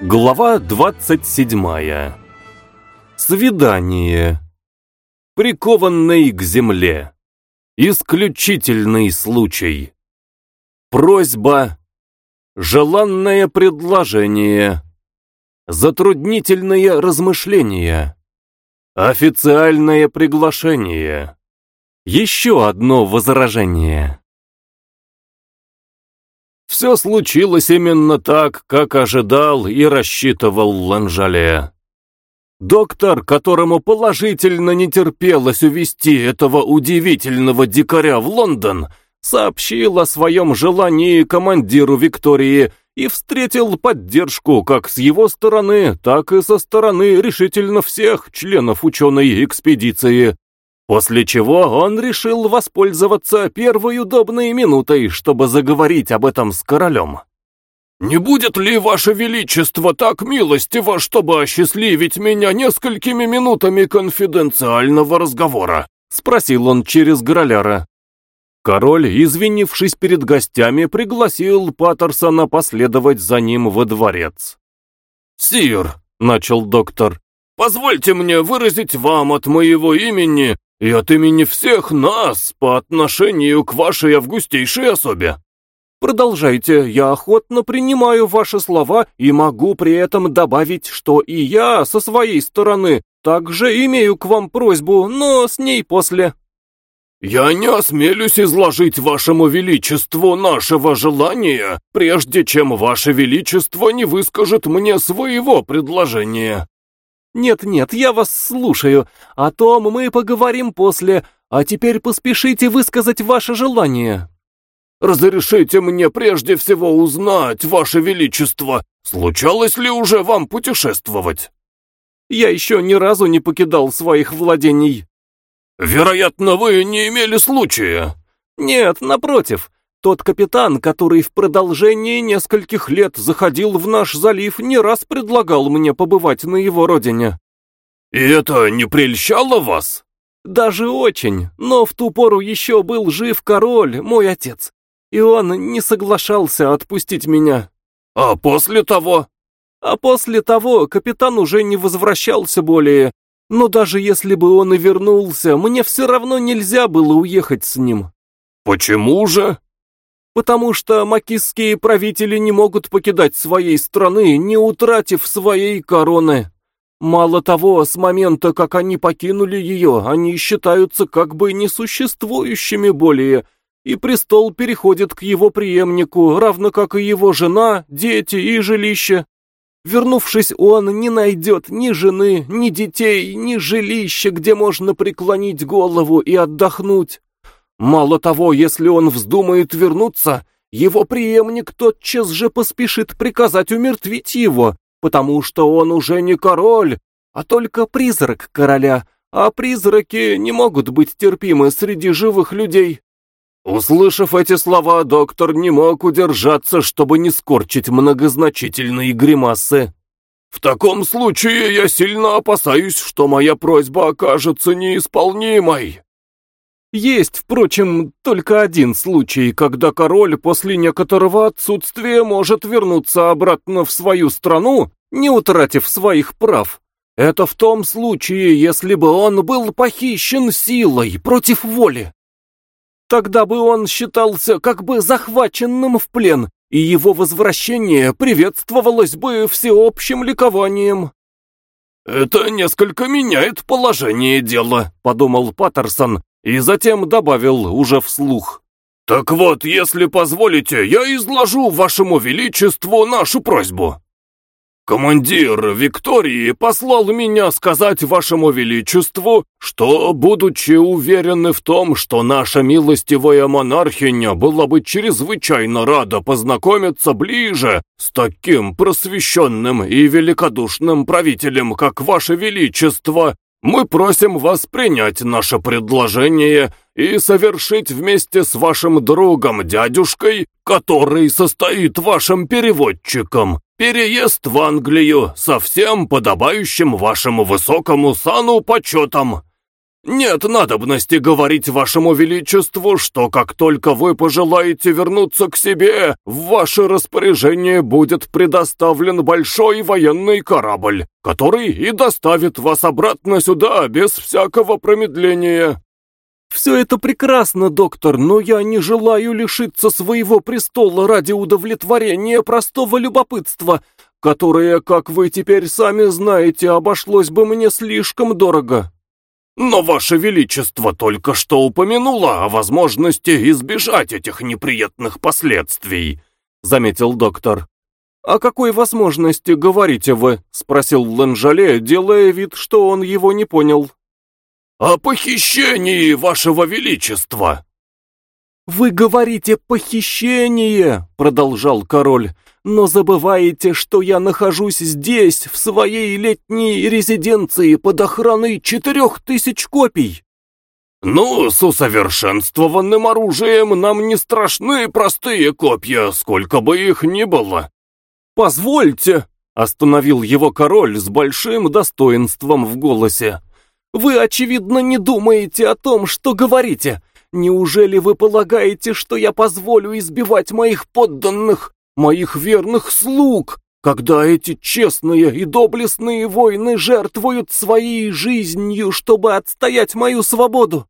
Глава 27. Свидание. Прикованный к земле. Исключительный случай. Просьба. Желанное предложение. Затруднительные размышления. Официальное приглашение. Еще одно возражение. Все случилось именно так, как ожидал и рассчитывал Ланжале. Доктор, которому положительно не терпелось увезти этого удивительного дикаря в Лондон, сообщил о своем желании командиру Виктории и встретил поддержку как с его стороны, так и со стороны решительно всех членов ученой экспедиции. После чего он решил воспользоваться первой удобной минутой, чтобы заговорить об этом с королем. «Не будет ли, Ваше Величество, так милостиво, чтобы осчастливить меня несколькими минутами конфиденциального разговора?» — спросил он через Гороляра. Король, извинившись перед гостями, пригласил Паттерсона последовать за ним во дворец. «Сир», — начал доктор, — «позвольте мне выразить вам от моего имени и от имени всех нас по отношению к вашей августейшей особе. Продолжайте, я охотно принимаю ваши слова и могу при этом добавить, что и я со своей стороны также имею к вам просьбу, но с ней после. «Я не осмелюсь изложить вашему величеству нашего желания, прежде чем ваше величество не выскажет мне своего предложения», «Нет-нет, я вас слушаю. О том мы поговорим после. А теперь поспешите высказать ваше желание». «Разрешите мне прежде всего узнать, ваше величество, случалось ли уже вам путешествовать?» «Я еще ни разу не покидал своих владений». «Вероятно, вы не имели случая». «Нет, напротив. Тот капитан, который в продолжении нескольких лет заходил в наш залив, не раз предлагал мне побывать на его родине. «И это не прельщало вас?» «Даже очень, но в ту пору еще был жив король, мой отец, и он не соглашался отпустить меня». «А после того?» «А после того капитан уже не возвращался более, но даже если бы он и вернулся, мне все равно нельзя было уехать с ним». «Почему же?» Потому что макисские правители не могут покидать своей страны, не утратив своей короны. Мало того, с момента, как они покинули ее, они считаются как бы несуществующими более, и престол переходит к его преемнику, равно как и его жена, дети и жилище. Вернувшись, он не найдет ни жены, ни детей, ни жилища, где можно преклонить голову и отдохнуть. Мало того, если он вздумает вернуться, его преемник тотчас же поспешит приказать умертвить его, потому что он уже не король, а только призрак короля, а призраки не могут быть терпимы среди живых людей. Услышав эти слова, доктор не мог удержаться, чтобы не скорчить многозначительные гримасы. «В таком случае я сильно опасаюсь, что моя просьба окажется неисполнимой», есть, впрочем, только один случай, когда король после некоторого отсутствия может вернуться обратно в свою страну, не утратив своих прав. Это в том случае, если бы он был похищен силой против воли. Тогда бы он считался как бы захваченным в плен, и его возвращение приветствовалось бы всеобщим ликованием. «Это несколько меняет положение дела», — подумал Паттерсон, и затем добавил уже вслух. «Так вот, если позволите, я изложу вашему величеству нашу просьбу. Командир Виктории послал меня сказать вашему величеству, что, будучи уверены в том, что наша милостивая монархиня была бы чрезвычайно рада познакомиться ближе с таким просвещенным и великодушным правителем, как ваше величество, мы просим вас принять наше предложение и совершить вместе с вашим другом дядюшкой, который состоит вашим переводчиком, переезд в Англию со всем подобающим вашему высокому сану почетом. Нет надобности говорить вашему величеству, что как только вы пожелаете вернуться к себе, в ваше распоряжение будет предоставлен большой военный корабль, который и доставит вас обратно сюда без всякого промедления. «Все это прекрасно, доктор, но я не желаю лишиться своего престола ради удовлетворения простого любопытства, которое, как вы теперь сами знаете, обошлось бы мне слишком дорого». «Но Ваше Величество только что упомянуло о возможности избежать этих неприятных последствий», — заметил доктор. «О какой возможности говорите вы?» — спросил Ланжале, делая вид, что он его не понял. «О похищении, Вашего Величества!» «Вы говорите «похищение», — продолжал король, «но забываете, что я нахожусь здесь, в своей летней резиденции под охраной четырех тысяч копий». «Ну, с усовершенствованным оружием нам не страшны простые копья, сколько бы их ни было». «Позвольте», — остановил его король с большим достоинством в голосе. Вы, очевидно, не думаете о том, что говорите. Неужели вы полагаете, что я позволю избивать моих подданных, моих верных слуг, когда эти честные и доблестные воины жертвуют своей жизнью, чтобы отстоять мою свободу?»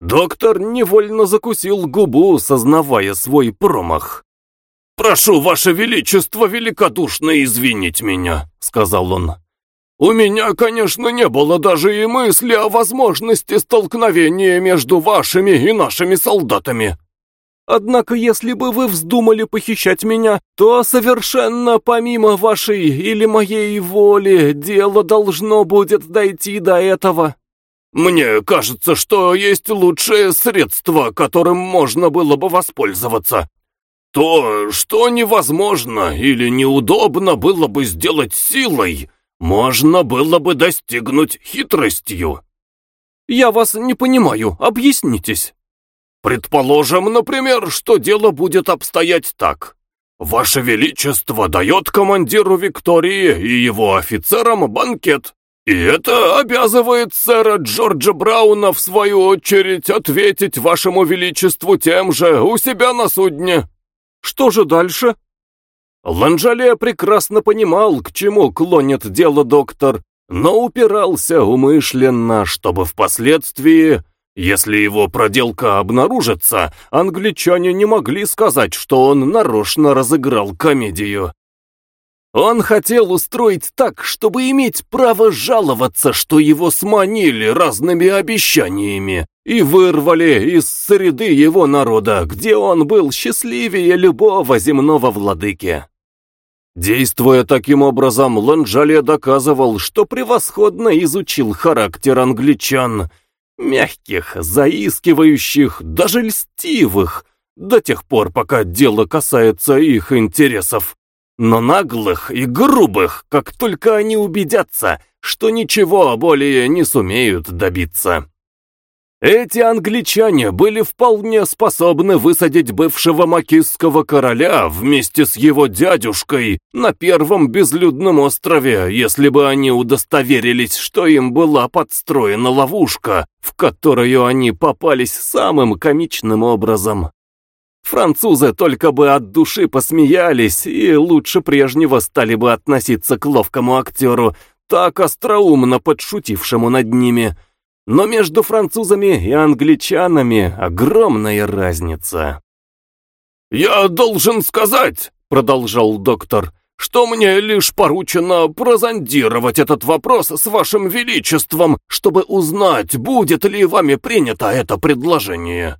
Доктор невольно закусил губу, сознавая свой промах. «Прошу, Ваше Величество, великодушно извинить меня», — сказал он. У меня, конечно, не было даже и мысли о возможности столкновения между вашими и нашими солдатами. Однако, если бы вы вздумали похищать меня, то совершенно помимо вашей или моей воли дело должно будет дойти до этого. Мне кажется, что есть лучшее средство, которым можно было бы воспользоваться. То, что невозможно или неудобно было бы сделать силой, можно было бы достигнуть хитростью. Я вас не понимаю, объяснитесь. Предположим, например, что дело будет обстоять так. Ваше Величество дает командиру Виктории и его офицерам банкет. И это обязывает сэра Джорджа Брауна, в свою очередь, ответить Вашему Величеству тем же у себя на судне. Что же дальше? Ланжале прекрасно понимал, к чему клонит дело доктор, но упирался умышленно, чтобы впоследствии, если его проделка обнаружится, англичане не могли сказать, что он нарочно разыграл комедию. Он хотел устроить так, чтобы иметь право жаловаться, что его сманили разными обещаниями и вырвали из среды его народа, где он был счастливее любого земного владыки. Действуя таким образом, Ланжале доказывал, что превосходно изучил характер англичан, мягких, заискивающих, даже льстивых, до тех пор, пока дело касается их интересов, но наглых и грубых, как только они убедятся, что ничего более не сумеют добиться. Эти англичане были вполне способны высадить бывшего макистского короля вместе с его дядюшкой на первом безлюдном острове, если бы они удостоверились, что им была подстроена ловушка, в которую они попались самым комичным образом. Французы только бы от души посмеялись и лучше прежнего стали бы относиться к ловкому актеру, так остроумно подшутившему над ними – но между французами и англичанами огромная разница. «Я должен сказать», — продолжал доктор, «что мне лишь поручено прозондировать этот вопрос с вашим величеством, чтобы узнать, будет ли вами принято это предложение».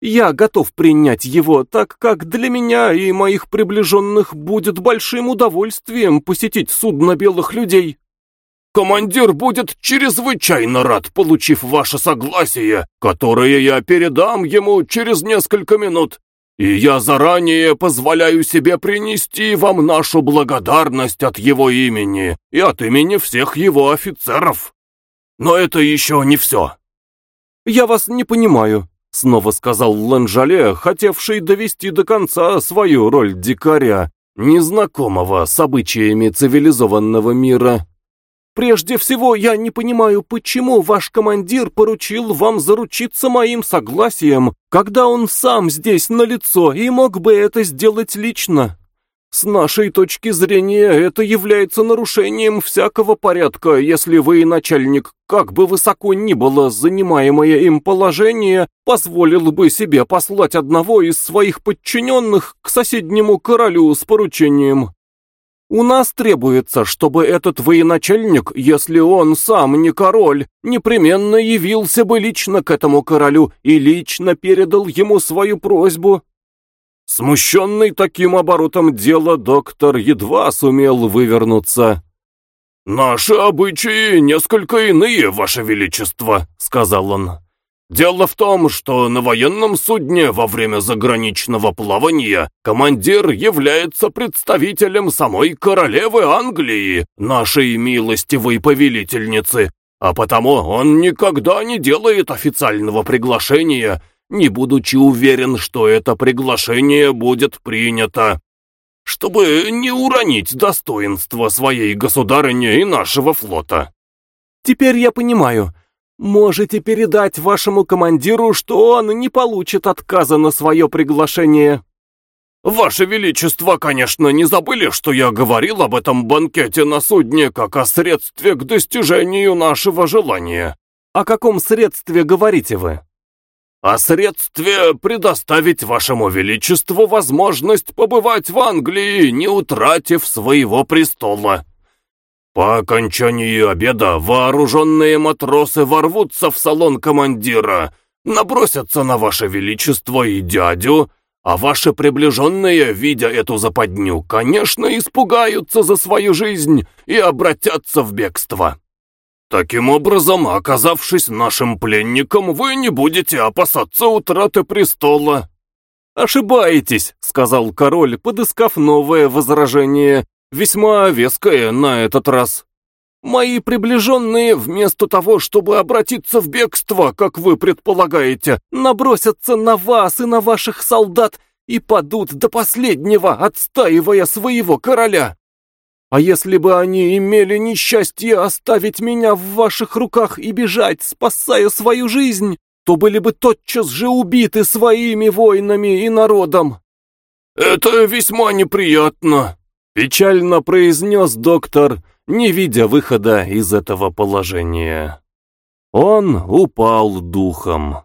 «Я готов принять его, так как для меня и моих приближенных будет большим удовольствием посетить судно белых людей», Командир будет чрезвычайно рад, получив ваше согласие, которое я передам ему через несколько минут. И я заранее позволяю себе принести вам нашу благодарность от его имени и от имени всех его офицеров. Но это еще не все. Я вас не понимаю, снова сказал Ланжале, хотевший довести до конца свою роль дикаря, незнакомого с обычаями цивилизованного мира. Прежде всего, я не понимаю, почему ваш командир поручил вам заручиться моим согласием, когда он сам здесь налицо и мог бы это сделать лично. С нашей точки зрения, это является нарушением всякого порядка, если вы, начальник, как бы высоко ни было занимаемое им положение, позволил бы себе послать одного из своих подчиненных к соседнему королю с поручением. У нас требуется, чтобы этот военачальник, если он сам не король, непременно явился бы лично к этому королю и лично передал ему свою просьбу. Смущенный таким оборотом дела, доктор едва сумел вывернуться. «Наши обычаи несколько иные, Ваше Величество», — сказал он. «Дело в том, что на военном судне во время заграничного плавания командир является представителем самой королевы Англии, нашей милостивой повелительницы, а потому он никогда не делает официального приглашения не будучи уверен, что это приглашение будет принято, чтобы не уронить достоинство своей государыни и нашего флота. Теперь я понимаю. Можете передать вашему командиру, что он не получит отказа на свое приглашение. Ваше Величество, конечно, не забыли, что я говорил об этом банкете на судне как о средстве к достижению нашего желания. О каком средстве говорите вы? о средстве предоставить вашему величеству возможность побывать в Англии, не утратив своего престола. По окончании обеда вооруженные матросы ворвутся в салон командира, набросятся на ваше величество и дядю, а ваши приближенные, видя эту западню, конечно, испугаются за свою жизнь и обратятся в бегство. Таким образом, оказавшись нашим пленником, вы не будете опасаться утраты престола. «Ошибаетесь», — сказал король, подыскав новое возражение, весьма веское на этот раз. «Мои приближенные, вместо того, чтобы обратиться в бегство, как вы предполагаете, набросятся на вас и на ваших солдат и падут до последнего, отстаивая своего короля. А если бы они имели несчастье оставить меня в ваших руках и бежать, спасая свою жизнь, то были бы тотчас же убиты своими воинами и народом. «Это весьма неприятно», — печально произнес доктор, не видя выхода из этого положения. Он упал духом.